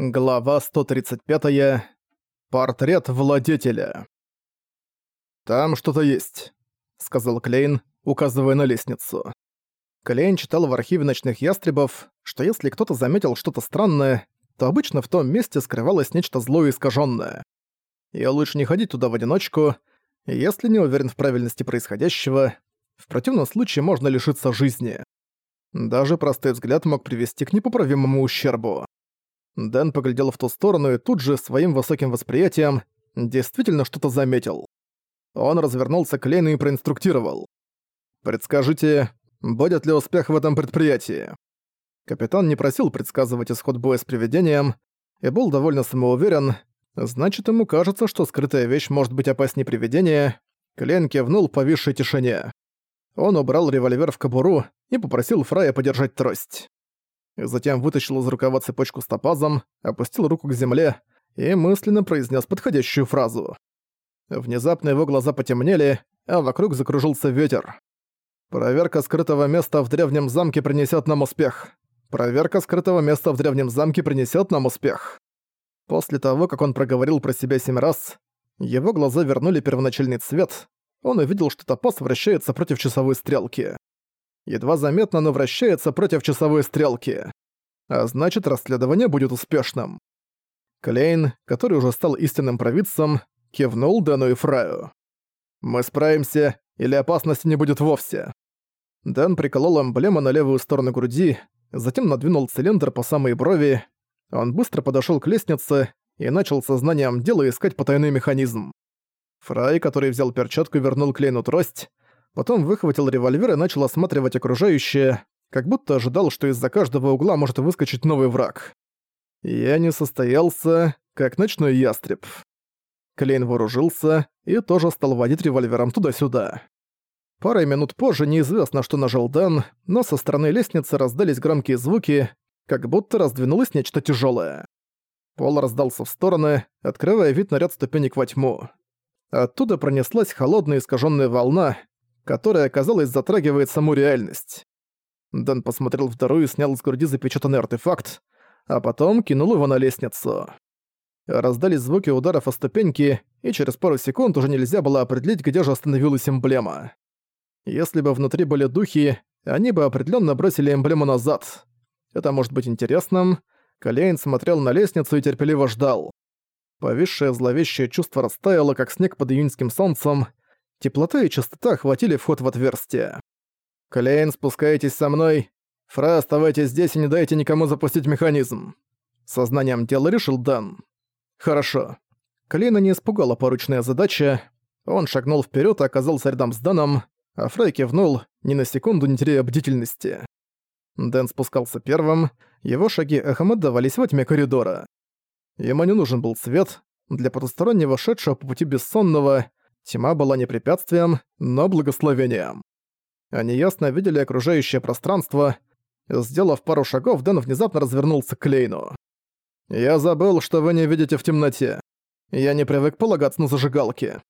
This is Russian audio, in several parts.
Глава 135. Портрет владетеля. «Там что-то есть», — сказал Клейн, указывая на лестницу. Клейн читал в архиве ночных ястребов, что если кто-то заметил что-то странное, то обычно в том месте скрывалось нечто злое и искажённое. И лучше не ходить туда в одиночку, если не уверен в правильности происходящего, в противном случае можно лишиться жизни. Даже простой взгляд мог привести к непоправимому ущербу. Дэн поглядел в ту сторону и тут же своим высоким восприятием действительно что-то заметил. Он развернулся к Лейну и проинструктировал. «Предскажите, будет ли успех в этом предприятии?» Капитан не просил предсказывать исход боя с привидением и был довольно самоуверен, значит, ему кажется, что скрытая вещь может быть опаснее привидения. Клейн кивнул в повисшей тишине. Он убрал револьвер в кобуру и попросил Фрая подержать трость. Затем вытащил из рукава цепочку с топазом, опустил руку к земле и мысленно произнес подходящую фразу. Внезапно его глаза потемнели, а вокруг закружился ветер. «Проверка скрытого места в древнем замке принесет нам успех. Проверка скрытого места в древнем замке принесет нам успех». После того, как он проговорил про себя семь раз, его глаза вернули первоначальный цвет, он увидел, что топаз вращается против часовой стрелки едва заметно, но вращается против часовой стрелки. А значит, расследование будет успешным. Клейн, который уже стал истинным провидцем, кивнул Дэну и Фраю. «Мы справимся, или опасности не будет вовсе». Дэн приколол эмблему на левую сторону груди, затем надвинул цилиндр по самой брови. Он быстро подошёл к лестнице и начал сознанием дела искать потайный механизм. Фрай, который взял перчатку, вернул Клейну трость, Потом выхватил револьвер и начал осматривать окружающее, как будто ожидал, что из-за каждого угла может выскочить новый враг. Я не состоялся, как ночной ястреб. Клейн вооружился и тоже стал водить револьвером туда-сюда. Парой минут позже неизвестно, что нажал Дэн, но со стороны лестницы раздались громкие звуки, как будто раздвинулось нечто тяжелое. Пол раздался в стороны, открывая вид на ряд ступенек во тьму. Оттуда пронеслась холодная искаженная волна, которая, казалось, затрагивает саму реальность. Дэн посмотрел вторую и снял с груди запечатанный артефакт, а потом кинул его на лестницу. Раздались звуки ударов о ступеньки, и через пару секунд уже нельзя было определить, где же остановилась эмблема. Если бы внутри были духи, они бы определенно бросили эмблему назад. Это может быть интересным. Калейн смотрел на лестницу и терпеливо ждал. Повисшее зловещее чувство растаяло, как снег под июньским солнцем, Теплота и чистота охватили вход в отверстие. «Клейн, спускайтесь со мной. Фра, оставайтесь здесь и не дайте никому запустить механизм». Сознанием дела решил Дан. «Хорошо». Клейна не испугала поручная задача. Он шагнул вперед и оказался рядом с Даном, а Фрей кивнул, ни на секунду не теряя бдительности. Дэн спускался первым, его шаги эхом отдавались во тьме коридора. Ему не нужен был свет, для потустороннего шедшего по пути бессонного Тьма была не препятствием, но благословением. Они ясно видели окружающее пространство. Сделав пару шагов, Дэн внезапно развернулся к Клейну. «Я забыл, что вы не видите в темноте. Я не привык полагаться на зажигалки.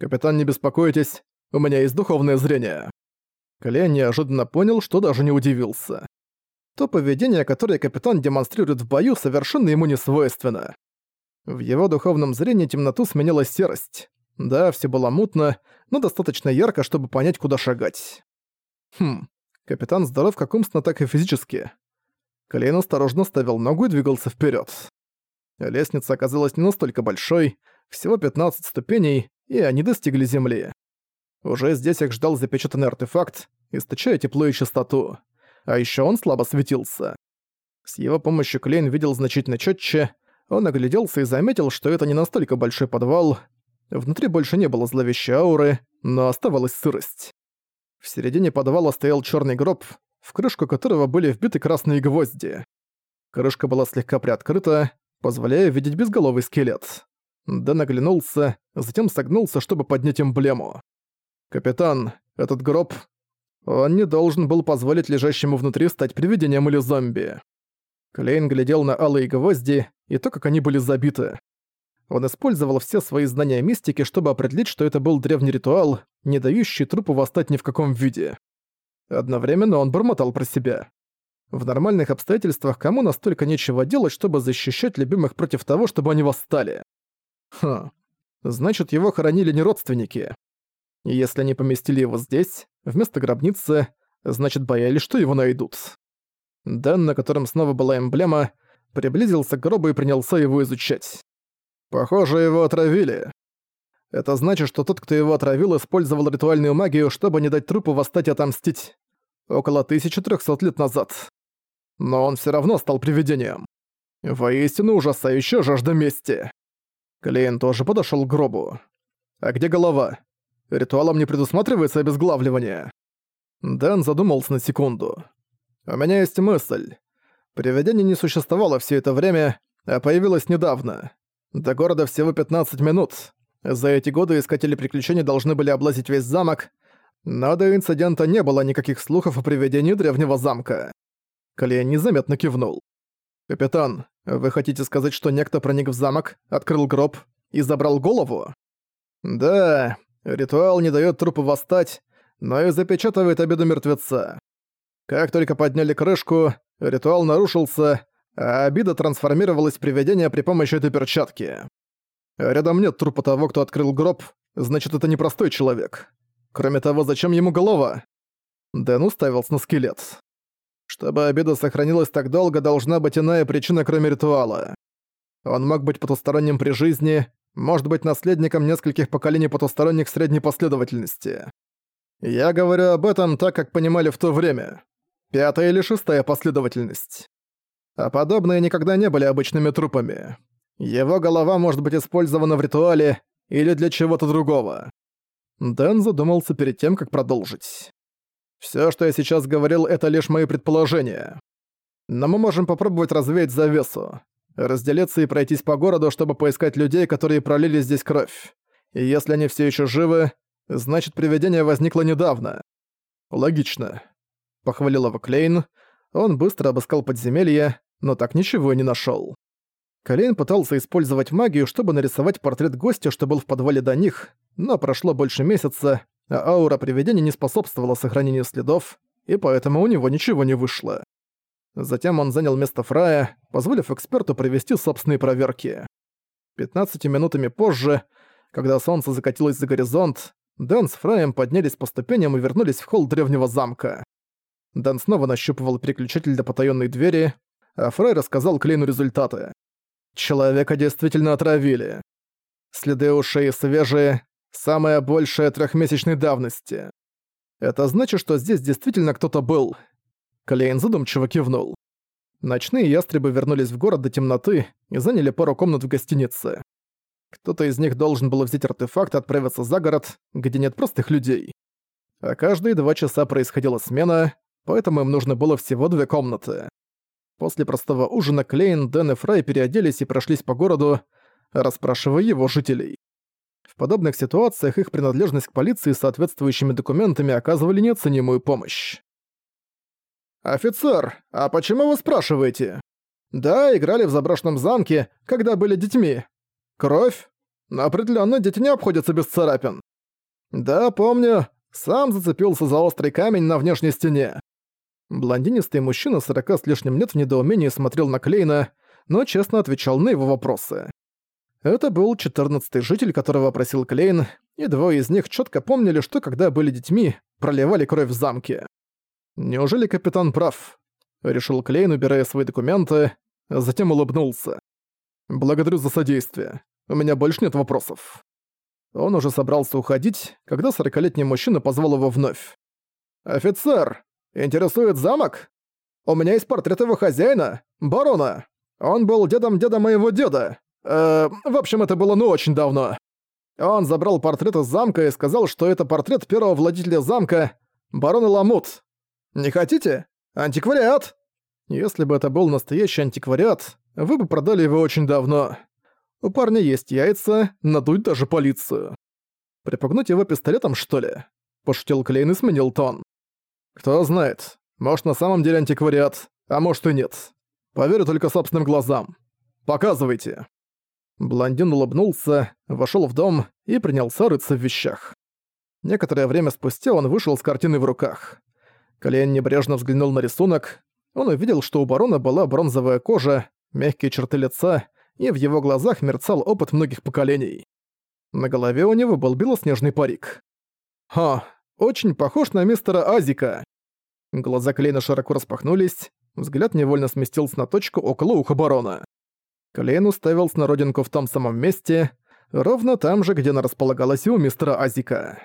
Капитан, не беспокойтесь, у меня есть духовное зрение». Клейн неожиданно понял, что даже не удивился. То поведение, которое капитан демонстрирует в бою, совершенно ему не свойственно. В его духовном зрении темноту сменила серость. Да, все было мутно, но достаточно ярко, чтобы понять, куда шагать. Хм, капитан здоров как умственно, так и физически. Клейн осторожно ставил ногу и двигался вперед. Лестница оказалась не настолько большой, всего 15 ступеней, и они достигли земли. Уже здесь их ждал запечатанный артефакт, источая тепло и чистоту. А еще он слабо светился. С его помощью Клейн видел значительно четче, он огляделся и заметил, что это не настолько большой подвал, Внутри больше не было зловещей ауры, но оставалась сырость. В середине подвала стоял черный гроб, в крышку которого были вбиты красные гвозди. Крышка была слегка приоткрыта, позволяя видеть безголовый скелет. Дэн оглянулся, затем согнулся, чтобы поднять эмблему. «Капитан, этот гроб... Он не должен был позволить лежащему внутри стать привидением или зомби». Клейн глядел на алые гвозди и то, как они были забиты. Он использовал все свои знания мистики, чтобы определить, что это был древний ритуал, не дающий трупу восстать ни в каком виде. Одновременно он бормотал про себя. В нормальных обстоятельствах кому настолько нечего делать, чтобы защищать любимых против того, чтобы они восстали? Хм. Значит, его хоронили не родственники. И если они поместили его здесь, вместо гробницы, значит, боялись, что его найдут. Дэн, на котором снова была эмблема, приблизился к гробу и принялся его изучать. Похоже, его отравили. Это значит, что тот, кто его отравил, использовал ритуальную магию, чтобы не дать трупу восстать и отомстить. Около 1300 лет назад. Но он все равно стал привидением. Воистину ужасающая жажда мести. Клейн тоже подошел к гробу. А где голова? Ритуалом не предусматривается обезглавливание. Дэн задумался на секунду. У меня есть мысль. Привидение не существовало все это время, а появилось недавно. До города всего 15 минут. За эти годы искатели приключений должны были облазить весь замок, но до инцидента не было никаких слухов о привидении древнего замка. Клейн незаметно кивнул. «Капитан, вы хотите сказать, что некто проник в замок, открыл гроб и забрал голову?» «Да, ритуал не дает трупу восстать, но и запечатывает обиду мертвеца. Как только подняли крышку, ритуал нарушился, а обида трансформировалась в привидение при помощи этой перчатки. Рядом нет трупа того, кто открыл гроб, значит, это непростой человек. Кроме того, зачем ему голова? Дэн уставился на скелет. Чтобы обида сохранилась так долго, должна быть иная причина, кроме ритуала. Он мог быть потусторонним при жизни, может быть наследником нескольких поколений потусторонних средней последовательности. Я говорю об этом так, как понимали в то время. Пятая или шестая последовательность. А подобные никогда не были обычными трупами. Его голова может быть использована в ритуале или для чего-то другого. Дэн задумался перед тем, как продолжить. Все, что я сейчас говорил, это лишь мои предположения. Но мы можем попробовать развеять завесу, разделиться и пройтись по городу, чтобы поискать людей, которые пролили здесь кровь. И если они все еще живы, значит, привидение возникло недавно. Логично. Похвалил его Клейн. Он быстро обыскал подземелье, но так ничего и не нашел. Клейн пытался использовать магию, чтобы нарисовать портрет гостя, что был в подвале до них, но прошло больше месяца, а аура привидения не способствовала сохранению следов, и поэтому у него ничего не вышло. Затем он занял место Фрая, позволив эксперту провести собственные проверки. 15 минутами позже, когда солнце закатилось за горизонт, Дэн с Фраем поднялись по ступеням и вернулись в холл древнего замка. Дэн снова нащупывал переключатель до потаённой двери, а Фрай рассказал Клейну результаты. Человека действительно отравили. Следы ушей свежие, Самая большая трехмесячной давности. Это значит, что здесь действительно кто-то был. Клейн задумчиво кивнул. Ночные ястребы вернулись в город до темноты и заняли пару комнат в гостинице. Кто-то из них должен был взять артефакт и отправиться за город, где нет простых людей. А каждые два часа происходила смена, поэтому им нужно было всего две комнаты. После простого ужина Клейн, Дэн и Фрай переоделись и прошлись по городу, расспрашивая его жителей. В подобных ситуациях их принадлежность к полиции с соответствующими документами оказывали неоценимую помощь. «Офицер, а почему вы спрашиваете?» «Да, играли в заброшенном замке, когда были детьми. Кровь? Определенно дети не обходятся без царапин. Да, помню, сам зацепился за острый камень на внешней стене». Блондинистый мужчина сорока с лишним лет в недоумении смотрел на Клейна, но честно отвечал на его вопросы. Это был четырнадцатый житель, которого просил Клейн, и двое из них четко помнили, что когда были детьми, проливали кровь в замке. Неужели капитан прав? Решил Клейн, убирая свои документы, затем улыбнулся. «Благодарю за содействие. У меня больше нет вопросов». Он уже собрался уходить, когда сорокалетний мужчина позвал его вновь. «Офицер, интересует замок? У меня есть портрет его хозяина, барона. Он был дедом деда моего деда. Э, в общем, это было ну очень давно. Он забрал портрет из замка и сказал, что это портрет первого владельца замка, барона Ламут. Не хотите? Антиквариат? Если бы это был настоящий антиквариат, вы бы продали его очень давно. У парня есть яйца, надуть даже полицию. Припугнуть его пистолетом, что ли? Пошутил Клейн и сменил тон. Кто знает, может на самом деле антиквариат, а может и нет. Поверю только собственным глазам. Показывайте. Блондин улыбнулся, вошёл в дом и принялся рыться в вещах. Некоторое время спустя он вышел с картиной в руках. Колен небрежно взглянул на рисунок. Он увидел, что у барона была бронзовая кожа, мягкие черты лица, и в его глазах мерцал опыт многих поколений. На голове у него был белоснежный парик. «Ха, очень похож на мистера Азика». Глаза Клейна широко распахнулись, взгляд невольно сместился на точку около уха барона. Клейн уставился на родинку в том самом месте, ровно там же, где она располагалась и у мистера Азика.